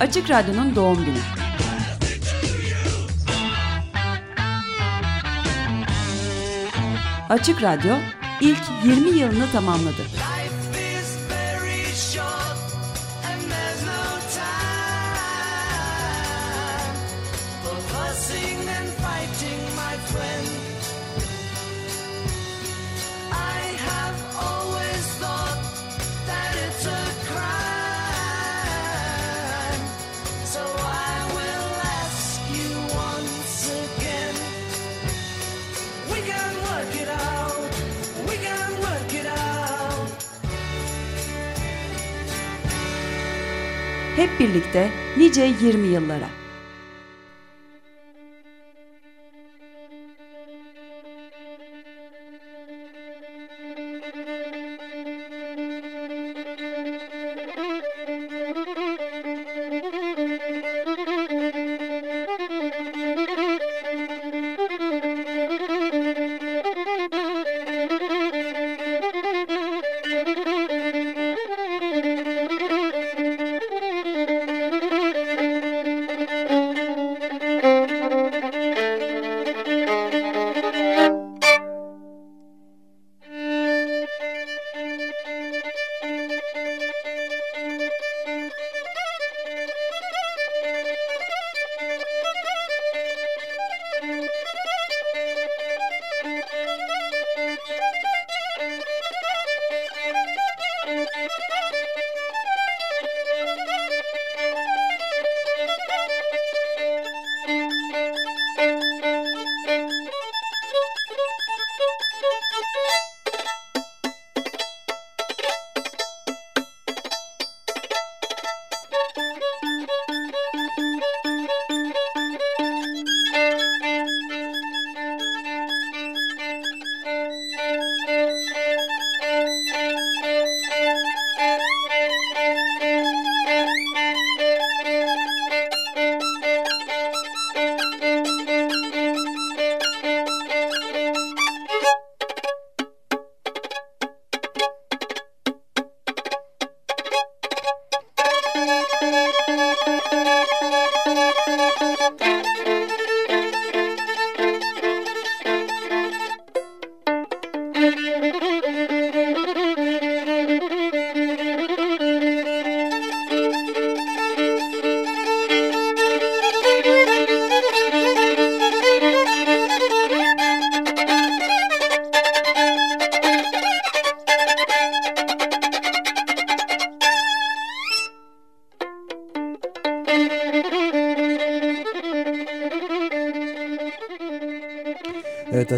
Açık Radyo'nun doğum günü. Açık Radyo ilk 20 yılını tamamladı. Hep birlikte nice 20 yıllara.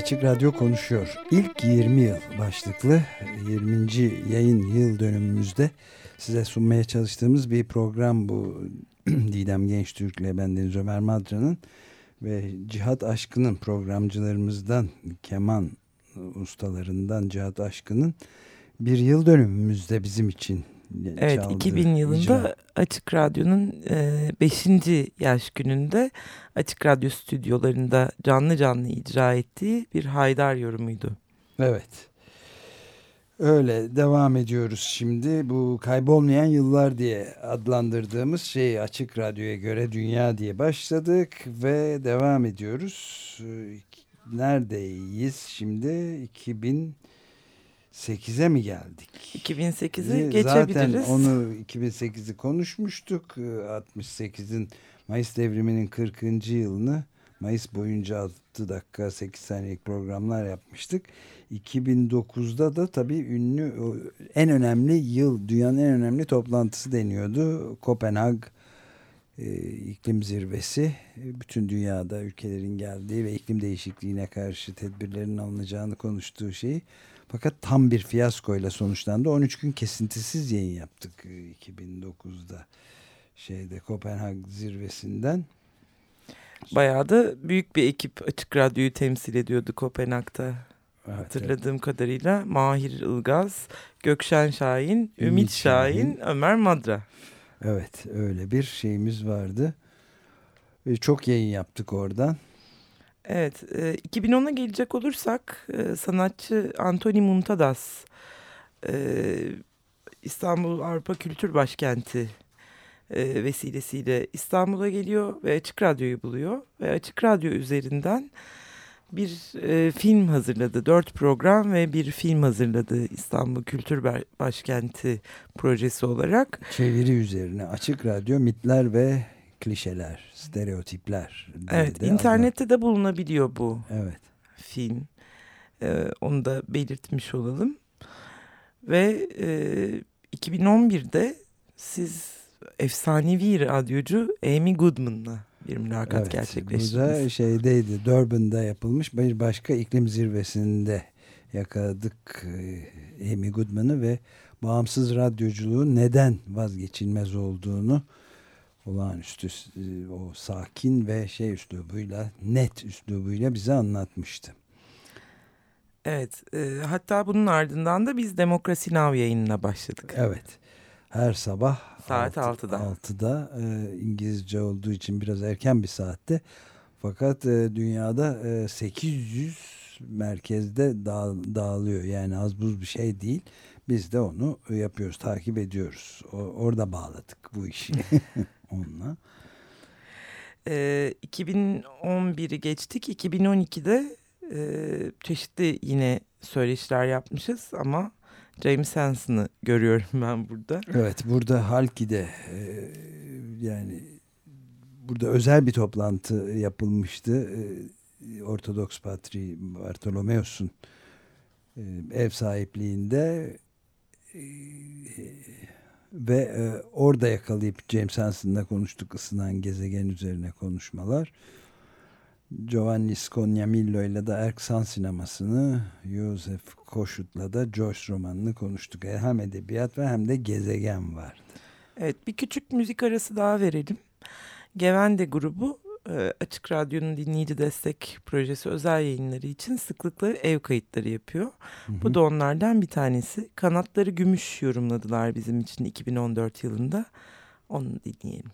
Açık Radyo konuşuyor. İlk 20 yıl başlıklı 20. yayın yıl dönümümüzde size sunmaya çalıştığımız bir program bu. Didem Gençtürk ile bendeniz Ömer Madra'nın ve Cihat Aşkı'nın programcılarımızdan keman ustalarından Cihat Aşkı'nın bir yıl dönümümüzde bizim için Evet çaldı, 2000 yılında icra. Açık Radyo'nun 5. E, yaş gününde Açık Radyo stüdyolarında canlı canlı icra ettiği bir Haydar yorumuydu. Evet. Öyle devam ediyoruz şimdi. Bu kaybolmayan yıllar diye adlandırdığımız şey Açık Radyo'ya göre Dünya diye başladık ve devam ediyoruz. Neredeyiz şimdi? 2000 8'e mi geldik? 2008'e geçebiliriz. Zaten onu 2008'i konuşmuştuk. 68'in Mayıs devriminin 40. yılını Mayıs boyunca 6 dakika 8 saniyelik programlar yapmıştık. 2009'da da tabii ünlü en önemli yıl dünyanın en önemli toplantısı deniyordu. Kopenhag e, iklim zirvesi bütün dünyada ülkelerin geldiği ve iklim değişikliğine karşı tedbirlerin alınacağını konuştuğu şeyi fakat tam bir fiyaskoyla sonuçlandı. 13 gün kesintisiz yayın yaptık 2009'da e, şeyde Kopenhag zirvesinden. Bayağı da büyük bir ekip Açık Radyo'yu temsil ediyordu Kopenhag'da. Evet, Hatırladığım evet. kadarıyla Mahir Ilgaz, Gökşen Şahin, Ümit, Ümit Şahin, Şahin, Ömer Madra. Evet öyle bir şeyimiz vardı. Çok yayın yaptık oradan. Evet, e, 2010'a gelecek olursak e, sanatçı Anthony Muntadas e, İstanbul Avrupa Kültür Başkenti e, vesilesiyle İstanbul'a geliyor ve Açık Radyo'yu buluyor. Ve Açık Radyo üzerinden bir e, film hazırladı. Dört program ve bir film hazırladı İstanbul Kültür Başkenti projesi olarak. Çeviri üzerine Açık Radyo mitler ve klişeler, stereotipler. Evet, internette adla. de bulunabiliyor bu evet. film. Ee, onu da belirtmiş olalım. Ve e, 2011'de siz efsanevi radyocu Amy Goodman'la bir mülakat evet, gerçekleştirdiniz. Burada şeydeydi, Durban'da yapılmış bir başka iklim zirvesinde yakaladık e, Amy Goodman'ı ve bağımsız radyoculuğun neden vazgeçilmez olduğunu olağanüstü e, o sakin ve şey üslubuyla net üslubuyla bize anlatmıştı. Evet e, hatta bunun ardından da biz Demokrasi Now yayınına başladık. Evet her sabah saat 6, 6'da. 6'da e, İngilizce olduğu için biraz erken bir saatte fakat e, dünyada e, 800 merkezde dağ, dağılıyor yani az buz bir şey değil. Biz de onu yapıyoruz, takip ediyoruz. O, orada bağladık bu işi. onunla. E, 2011'i geçtik. 2012'de e, çeşitli yine söyleşiler yapmışız ama James Hansen'ı görüyorum ben burada. Evet burada Halki'de e, yani burada özel bir toplantı yapılmıştı. E, Ortodoks Patri Bartolomeos'un e, ev sahipliğinde e, ve e, orada yakalayıp James Hansen'la konuştuk ısınan gezegen üzerine konuşmalar. Giovanni Scognamillo ile de Erksan sinemasını, Joseph Koşut'la da Joyce romanını konuştuk. E, hem edebiyat ve hem de gezegen vardı. Evet bir küçük müzik arası daha verelim. Gevende grubu Açık Radyo'nun dinleyici destek projesi özel yayınları için sıklıkla ev kayıtları yapıyor. Hı hı. Bu da onlardan bir tanesi. Kanatları Gümüş yorumladılar bizim için 2014 yılında. Onu dinleyelim.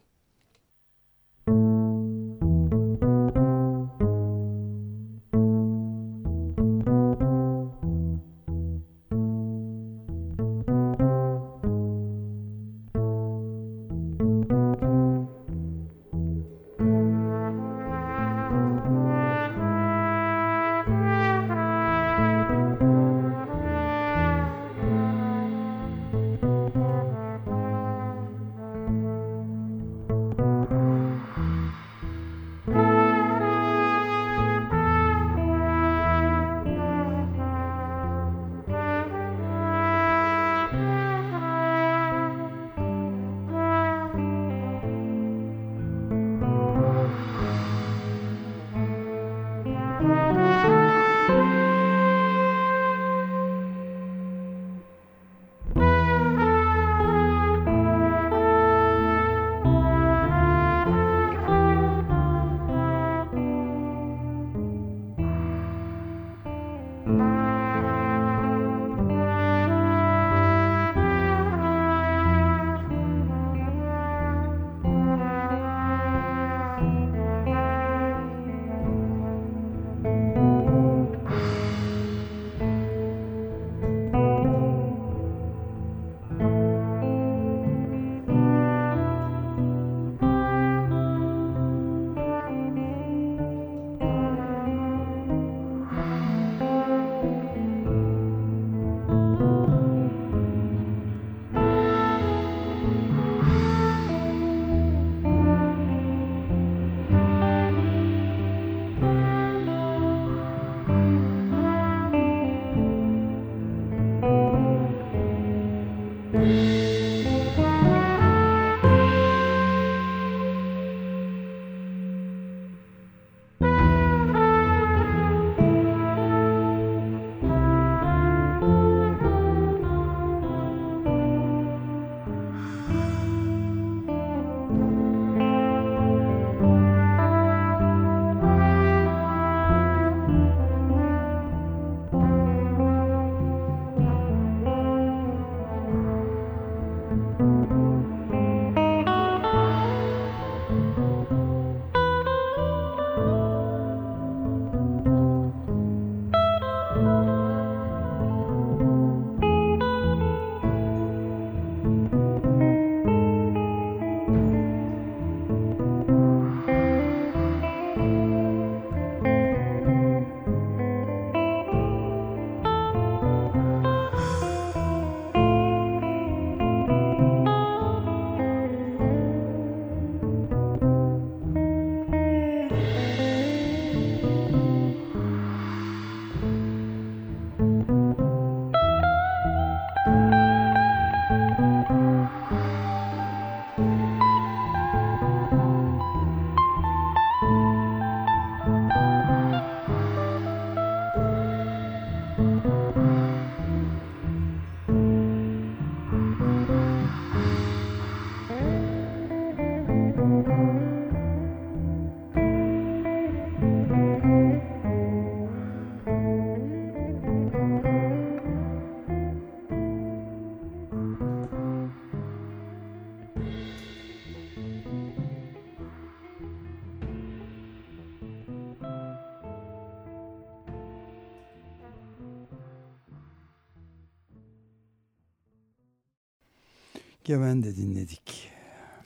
Gevende dinledik.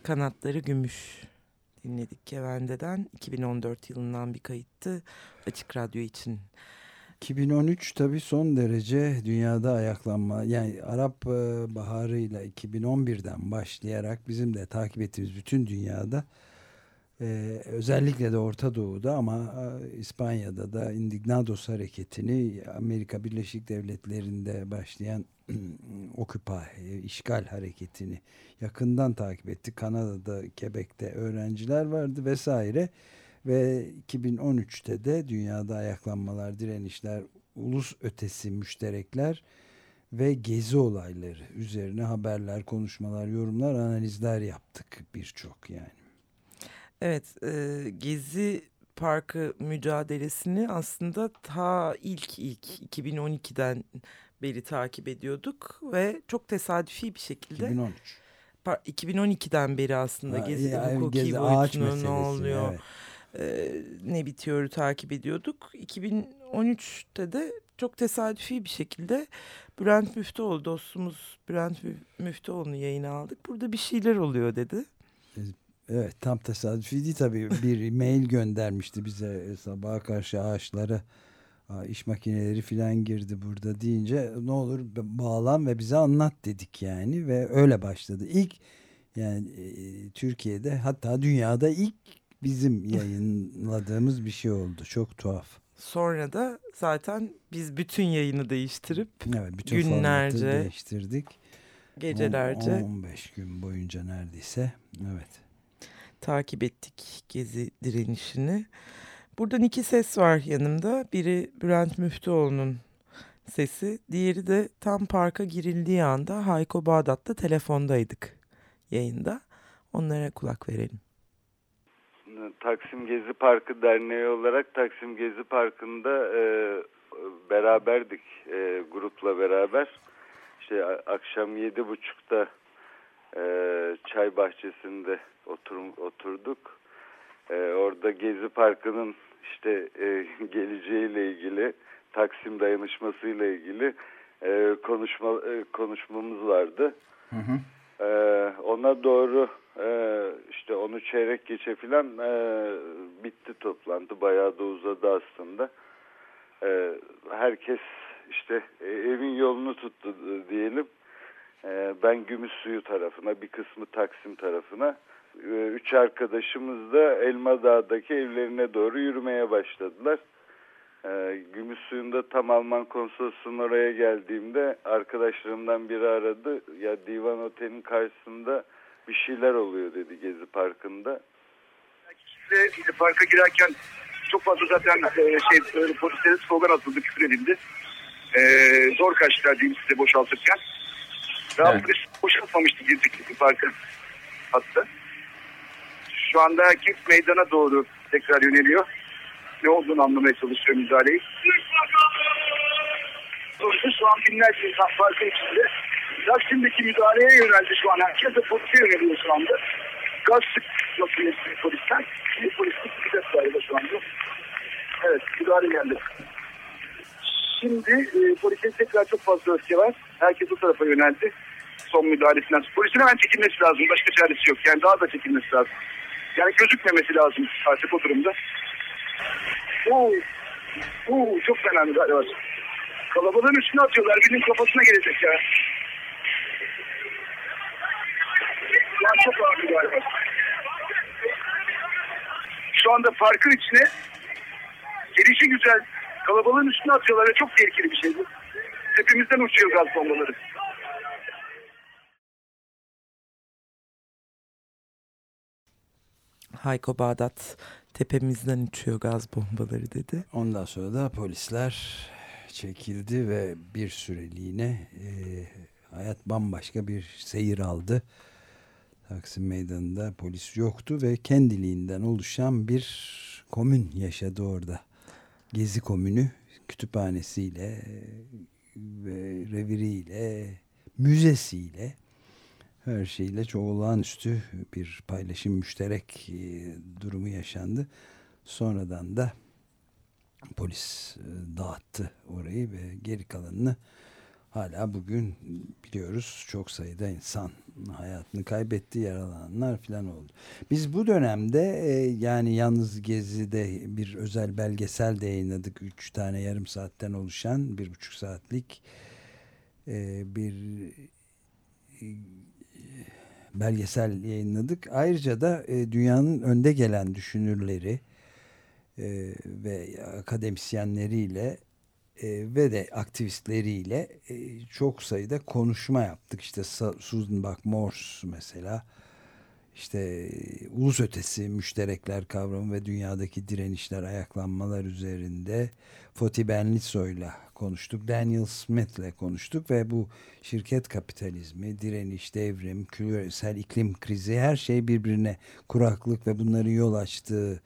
Kanatları Gümüş dinledik Gevende'den. 2014 yılından bir kayıttı Açık Radyo için. 2013 tabii son derece dünyada ayaklanma yani Arap e, Baharı ile 2011'den başlayarak bizim de takip ettiğimiz bütün dünyada e, özellikle de Orta Doğu'da ama e, İspanya'da da Indignados hareketini Amerika Birleşik Devletleri'nde başlayan Occupy, işgal hareketini yakından takip ettik. Kanada'da, Quebec'te öğrenciler vardı vesaire. Ve 2013'te de dünyada ayaklanmalar, direnişler, ulus ötesi müşterekler ve gezi olayları üzerine haberler, konuşmalar, yorumlar, analizler yaptık birçok yani. Evet, e, Gezi Parkı mücadelesini aslında ta ilk ilk 2012'den beri takip ediyorduk ve çok tesadüfi bir şekilde 2013. 2012'den beri aslında ha, Gezi yani, hukuki gezi, boyutunun ne oluyor, evet e, ne bitiyoru takip ediyorduk. 2013'te de çok tesadüfi bir şekilde Bülent Müftüoğlu dostumuz Bülent Müftüoğlu'nu yayına aldık. Burada bir şeyler oluyor dedi. Evet tam tesadüfi değil tabii. Bir mail göndermişti bize sabaha karşı ağaçlara iş makineleri filan girdi burada deyince ne olur bağlan ve bize anlat dedik yani ve öyle başladı. İlk yani e, Türkiye'de hatta dünyada ilk bizim yayınladığımız bir şey oldu. Çok tuhaf. Sonra da zaten biz bütün yayını değiştirip evet, bütün günlerce değiştirdik. Gecelerce 15 gün boyunca neredeyse. Evet. Takip ettik gezi direnişini. Buradan iki ses var yanımda. Biri Bülent Müftüoğlu'nun sesi. Diğeri de tam parka girildiği anda Hayko Bağdat'ta telefondaydık yayında. Onlara kulak verelim. Taksim Gezi Parkı Derneği olarak Taksim Gezi Parkı'nda e, beraberdik e, grupla beraber. İşte akşam yedi buçukta e, çay bahçesinde otur, oturduk. E, orada Gezi Parkı'nın işte e, geleceğiyle ilgili Taksim dayanışmasıyla ilgili e, konuşma e, konuşmamız vardı. Hı hı. E, ona doğru e, işte onu çeyrek geçe filan e, bitti toplantı. Bayağı da uzadı aslında. E, herkes işte e, evin yolunu tuttu diyelim. E, ben Gümüşsuyu tarafına, bir kısmı Taksim tarafına. E, üç arkadaşımız da Elma Dağ'daki evlerine doğru yürümeye başladılar. E, Gümüşsuyu'nda tam Alman konsolosunun oraya geldiğimde arkadaşlarımdan biri aradı. Ya Divan Otel'in karşısında bir şeyler oluyor dedi Gezi Parkı'nda. Gezi Park'a girerken çok fazla zaten e, şey böyle polislere slogan atıldı, küfür edildi. E, zor kaçtılar diyeyim size boşaltırken. Daha evet. polis boşaltmamıştı girdik parkı hatta. Şu anda herkes meydana doğru tekrar yöneliyor. Ne olduğunu anlamaya çalışıyor müdahaleyi. Şu an binlerce insan parkın içinde Taksim'deki müdahaleye yöneldi şu an. Herkes de polise yöneliyor şu anda. Gaz sıkması yetmiyor polisten. Şimdi polislik bir var şu anda. Evet müdahale geldi. Şimdi e, polisin tekrar çok fazla öfke var. Herkes o tarafa yöneldi. Son müdahalesinden. Polisin hemen çekilmesi lazım. Başka çaresi yok. Yani daha da çekilmesi lazım. Yani gözükmemesi lazım artık o durumda. Oo, oo, çok fena müdahale var. Kalabalığın üstüne atıyorlar. Birinin kafasına gelecek ya. An çok ağır galiba. Şu anda parkın içine gelişi güzel kalabalığın üstüne atıyorlar ve çok tehlikeli bir şey bu. Tepemizden uçuyor gaz bombaları. Hayko Bağdat tepemizden uçuyor gaz bombaları dedi. Ondan sonra da polisler çekildi ve bir süreliğine e, hayat bambaşka bir seyir aldı. Taksim Meydanı'nda polis yoktu ve kendiliğinden oluşan bir komün yaşadı orada. Gezi komünü kütüphanesiyle ve reviriyle, müzesiyle her şeyle çok olağanüstü bir paylaşım müşterek e, durumu yaşandı. Sonradan da polis e, dağıttı orayı ve geri kalanını hala bugün biliyoruz çok sayıda insan hayatını kaybetti, yaralananlar falan oldu. Biz bu dönemde e, yani yalnız Gezi'de bir özel belgesel de yayınladık. Üç tane yarım saatten oluşan bir buçuk saatlik bir belgesel yayınladık. Ayrıca da e, dünyanın önde gelen düşünürleri e, ve akademisyenleriyle e, ve de aktivistleriyle e, çok sayıda konuşma yaptık. İşte Susan Buck Morse mesela işte e, ulus ötesi müşterekler kavramı ve dünyadaki direnişler, ayaklanmalar üzerinde Foti Benliso'yla konuştuk. Daniel Smith'le konuştuk ve bu şirket kapitalizmi, direniş, devrim, küresel iklim krizi her şey birbirine kuraklık ve bunların yol açtığı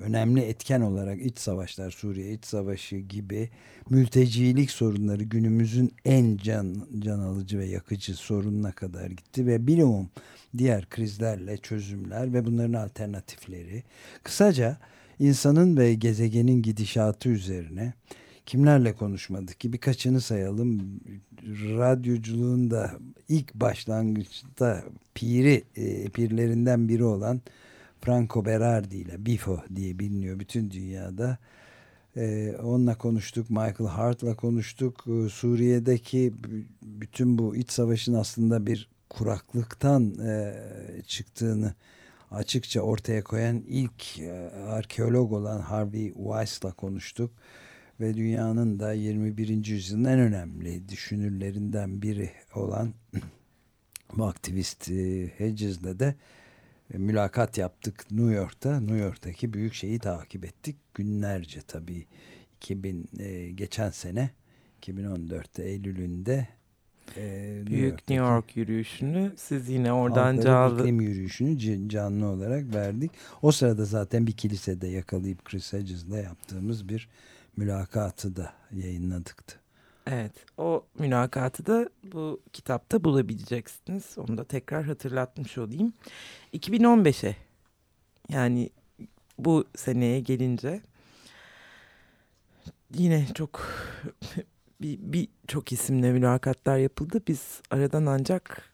önemli etken olarak iç savaşlar, Suriye iç savaşı gibi mültecilik sorunları günümüzün en can, can alıcı ve yakıcı sorununa kadar gitti ve bilumum diğer krizlerle çözümler ve bunların alternatifleri. Kısaca insanın ve gezegenin gidişatı üzerine kimlerle konuşmadık ki birkaçını sayalım. Radyoculuğun da ilk başlangıçta piri, e, pirlerinden biri olan Franco Berardi ile Bifo diye biliniyor bütün dünyada. Ee, onunla konuştuk, Michael Hart'la konuştuk. Ee, Suriye'deki bütün bu iç savaşın aslında bir kuraklıktan e, çıktığını açıkça ortaya koyan ilk e, arkeolog olan Harvey Weiss'la konuştuk. Ve dünyanın da 21. yüzyılın en önemli düşünürlerinden biri olan bu aktivist e, Hedges'le de mülakat yaptık New York'ta. New York'taki büyük şeyi takip ettik. Günlerce tabii 2000 e, geçen sene 2014'te Eylül'ünde e, Büyük New York yürüyüşünü siz yine oradan canlı iklim yürüyüşünü canlı olarak verdik. O sırada zaten bir kilisede yakalayıp Chris Hedges'la yaptığımız bir mülakatı da yayınladıktı. Evet o mülakatı da bu kitapta bulabileceksiniz. Onu da tekrar hatırlatmış olayım. 2015'e yani bu seneye gelince yine çok bir, bir çok isimle mülakatlar yapıldı. Biz aradan ancak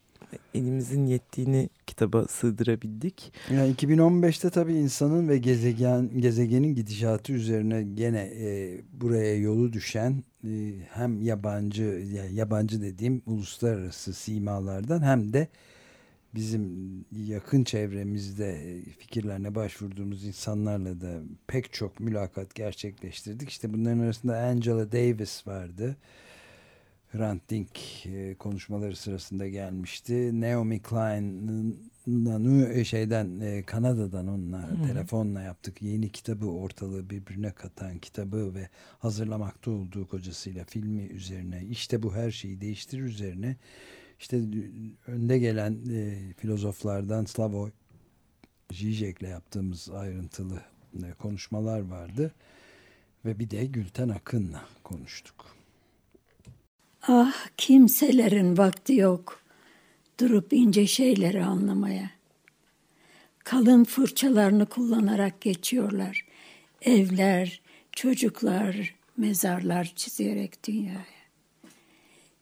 elimizin yettiğini kitaba sığdırabildik. Yani 2015'te tabii insanın ve gezegen gezegenin gidişatı üzerine gene e, buraya yolu düşen e, hem yabancı yani yabancı dediğim uluslararası simalardan hem de bizim yakın çevremizde fikirlerine başvurduğumuz insanlarla da pek çok mülakat gerçekleştirdik. İşte bunların arasında Angela Davis vardı. Hrant Dink e, konuşmaları sırasında gelmişti. Naomi Klein'ın e, şeyden e, Kanada'dan onunla hmm. telefonla yaptık. Yeni kitabı ortalığı birbirine katan kitabı ve hazırlamakta olduğu kocasıyla filmi üzerine işte bu her şeyi değiştirir üzerine işte önde gelen e, filozoflardan Slavoj Žižek'le yaptığımız ayrıntılı e, konuşmalar vardı ve bir de Gülten Akın'la konuştuk. Ah kimselerin vakti yok durup ince şeyleri anlamaya. Kalın fırçalarını kullanarak geçiyorlar. Evler, çocuklar, mezarlar çizerek dünyaya.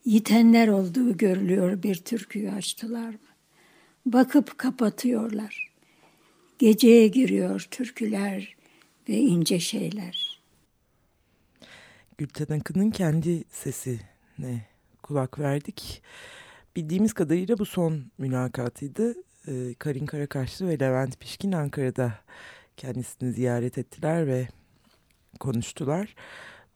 Yitenler olduğu görülüyor bir türküyü açtılar mı? Bakıp kapatıyorlar. Geceye giriyor türküler ve ince şeyler. Gülten Akın'ın kendi sesi ne kulak verdik. Bildiğimiz kadarıyla bu son mülakatıydı. Ee, Karin Karakaşlı ve Levent Pişkin Ankara'da kendisini ziyaret ettiler ve konuştular.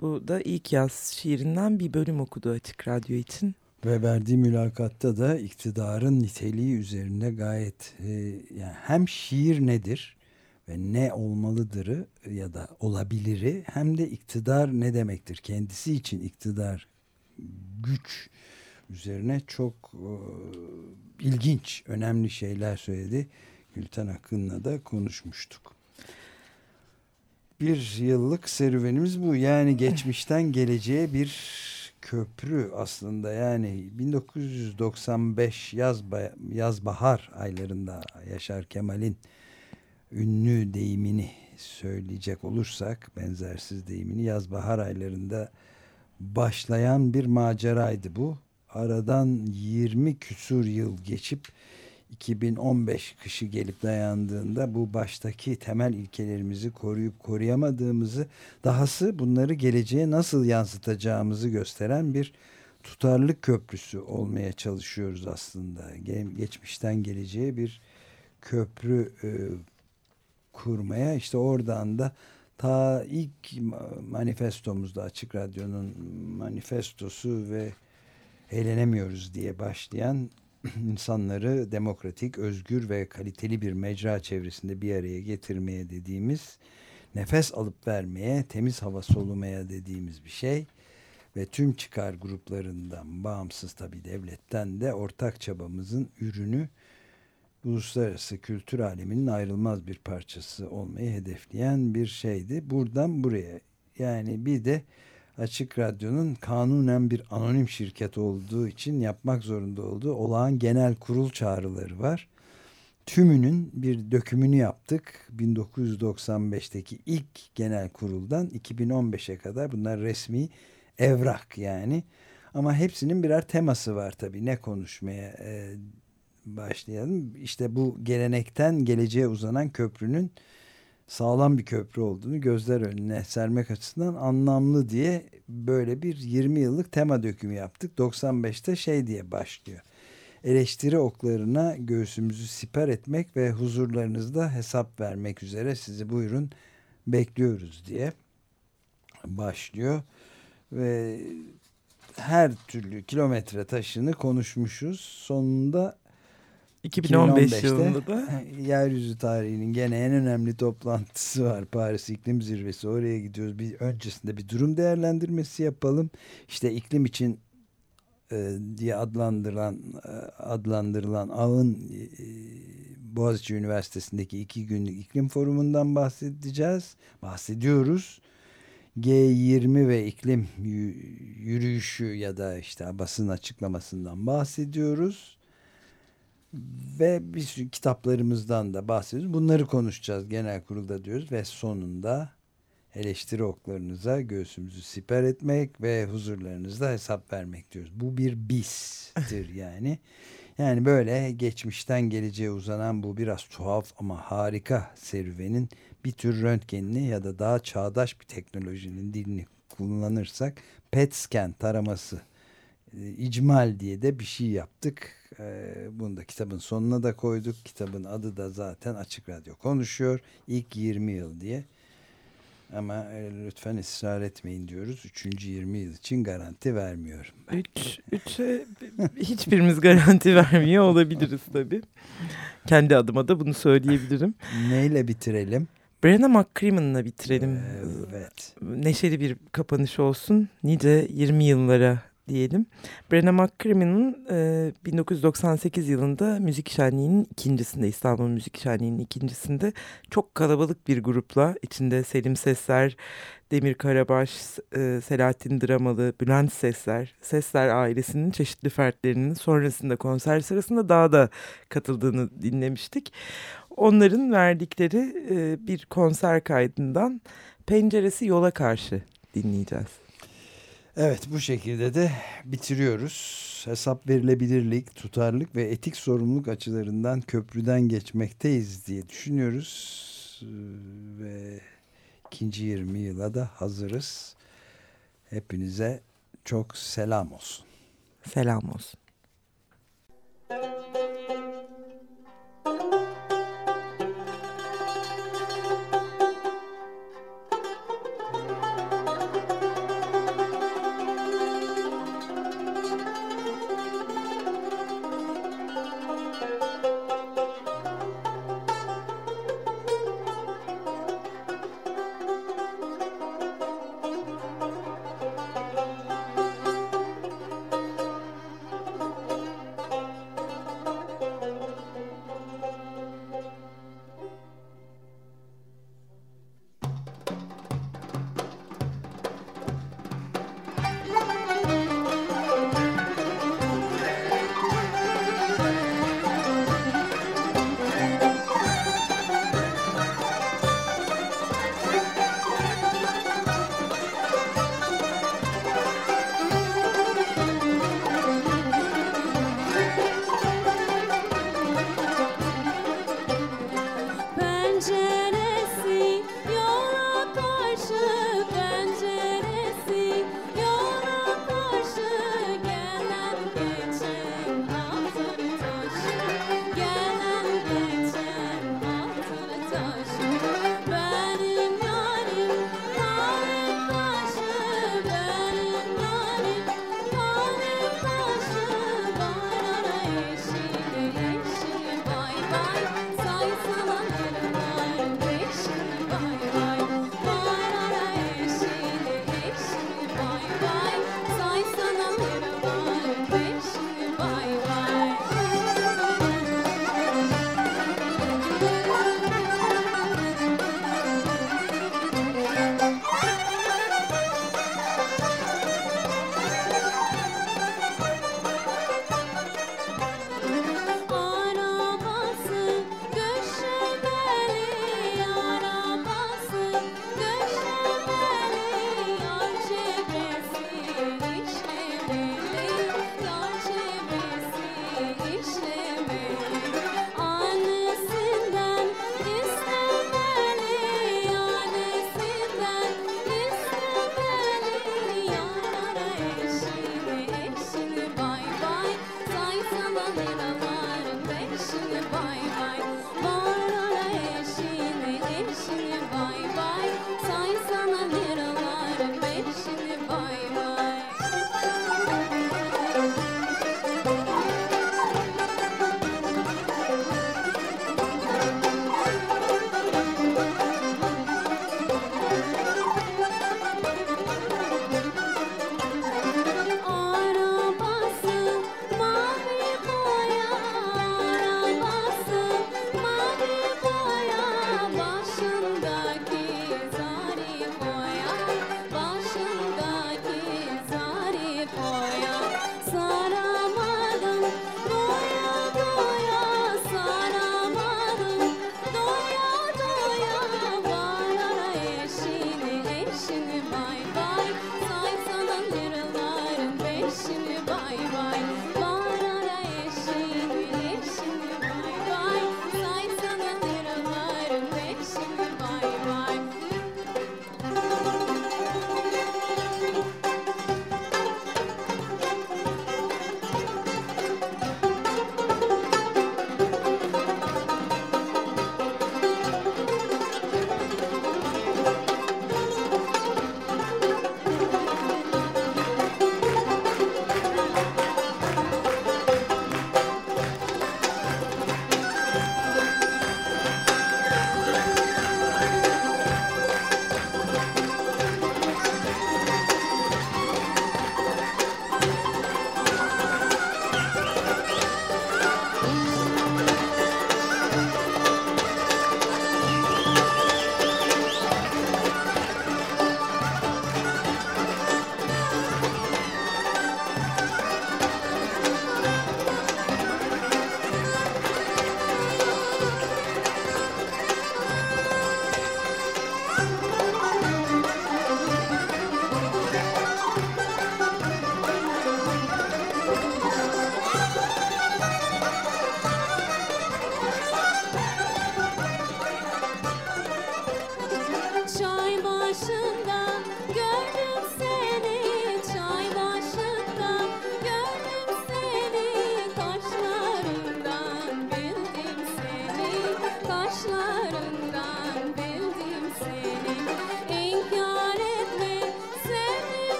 Bu da ilk yaz şiirinden bir bölüm okudu Açık Radyo için. Ve verdiği mülakatta da iktidarın niteliği üzerinde gayet e, yani hem şiir nedir ve ne olmalıdırı ya da olabiliri hem de iktidar ne demektir kendisi için iktidar güç üzerine çok e, ilginç, önemli şeyler söyledi. Gülten Akın'la da konuşmuştuk. Bir yıllık serüvenimiz bu. Yani geçmişten geleceğe bir köprü aslında. Yani 1995 yaz, yaz bahar aylarında Yaşar Kemal'in ünlü deyimini söyleyecek olursak benzersiz deyimini yaz bahar aylarında başlayan bir maceraydı bu. Aradan 20 küsur yıl geçip 2015 kışı gelip dayandığında bu baştaki temel ilkelerimizi koruyup koruyamadığımızı dahası bunları geleceğe nasıl yansıtacağımızı gösteren bir tutarlı köprüsü olmaya çalışıyoruz aslında. Geçmişten geleceğe bir köprü e, kurmaya işte oradan da ta ilk manifestomuzda Açık Radyo'nun manifestosu ve eğlenemiyoruz diye başlayan insanları demokratik, özgür ve kaliteli bir mecra çevresinde bir araya getirmeye dediğimiz nefes alıp vermeye, temiz hava solumaya dediğimiz bir şey. Ve tüm çıkar gruplarından bağımsız tabi devletten de ortak çabamızın ürünü uluslararası kültür aleminin ayrılmaz bir parçası olmayı hedefleyen bir şeydi. Buradan buraya yani bir de Açık Radyo'nun kanunen bir anonim şirket olduğu için yapmak zorunda olduğu olağan genel kurul çağrıları var. Tümünün bir dökümünü yaptık. 1995'teki ilk genel kuruldan 2015'e kadar bunlar resmi evrak yani. Ama hepsinin birer teması var tabii. Ne konuşmaya e, başlayalım. İşte bu gelenekten geleceğe uzanan köprünün sağlam bir köprü olduğunu gözler önüne sermek açısından anlamlı diye böyle bir 20 yıllık tema dökümü yaptık. 95'te şey diye başlıyor. Eleştiri oklarına göğsümüzü siper etmek ve huzurlarınızda hesap vermek üzere sizi buyurun bekliyoruz diye başlıyor. Ve her türlü kilometre taşını konuşmuşuz. Sonunda 2015 yılında da yeryüzü tarihinin gene en önemli toplantısı var. Paris İklim Zirvesi. Oraya gidiyoruz. Bir öncesinde bir durum değerlendirmesi yapalım. İşte iklim için e, diye adlandırılan e, adlandırılan ağın e, Boğaziçi Üniversitesi'ndeki iki günlük iklim forumundan bahsedeceğiz. Bahsediyoruz. G20 ve iklim yürüyüşü ya da işte basın açıklamasından bahsediyoruz ve bir sürü kitaplarımızdan da bahsediyoruz. Bunları konuşacağız genel kurulda diyoruz ve sonunda eleştiri oklarınıza göğsümüzü siper etmek ve huzurlarınızda hesap vermek diyoruz. Bu bir bistir yani. Yani böyle geçmişten geleceğe uzanan bu biraz tuhaf ama harika serüvenin bir tür röntgenini ya da daha çağdaş bir teknolojinin dilini kullanırsak PET scan taraması icmal diye de bir şey yaptık ee, bunu da kitabın sonuna da koyduk. Kitabın adı da zaten Açık Radyo konuşuyor. İlk 20 yıl diye. Ama e, lütfen ısrar etmeyin diyoruz. Üçüncü 20 yıl için garanti vermiyorum. Ben. Üç, üçe hiçbirimiz garanti vermiyor olabiliriz tabii. Kendi adıma da bunu söyleyebilirim. Neyle bitirelim? Brenna McCrimmon'la bitirelim. Evet. Neşeli bir kapanış olsun. Nice 20 yıllara diyelim. Brenna McCrimmon'ın e, 1998 yılında müzik şenliğinin ikincisinde İstanbul Müzik Şenliği'nin ikincisinde çok kalabalık bir grupla içinde Selim Sesler, Demir Karabaş, e, Selahattin Dramalı, Bülent Sesler, Sesler ailesinin çeşitli fertlerinin sonrasında konser sırasında daha da katıldığını dinlemiştik. Onların verdikleri e, bir konser kaydından Penceresi Yola Karşı dinleyeceğiz. Evet bu şekilde de bitiriyoruz. Hesap verilebilirlik, tutarlık ve etik sorumluluk açılarından köprüden geçmekteyiz diye düşünüyoruz. Ee, ve ikinci 20 yıla da hazırız. Hepinize çok selam olsun. Selam olsun.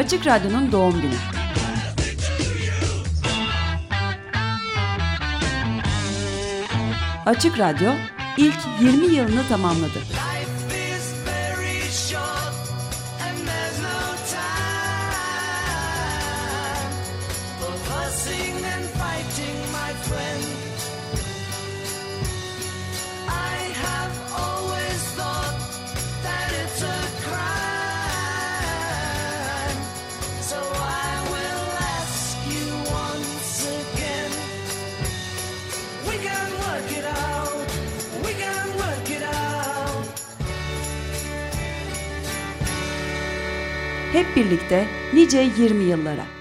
Açık Radyo'nun doğum günü. Açık Radyo ilk 20 yılını tamamladı. Birlikte nice 20 yıllara.